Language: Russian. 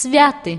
святы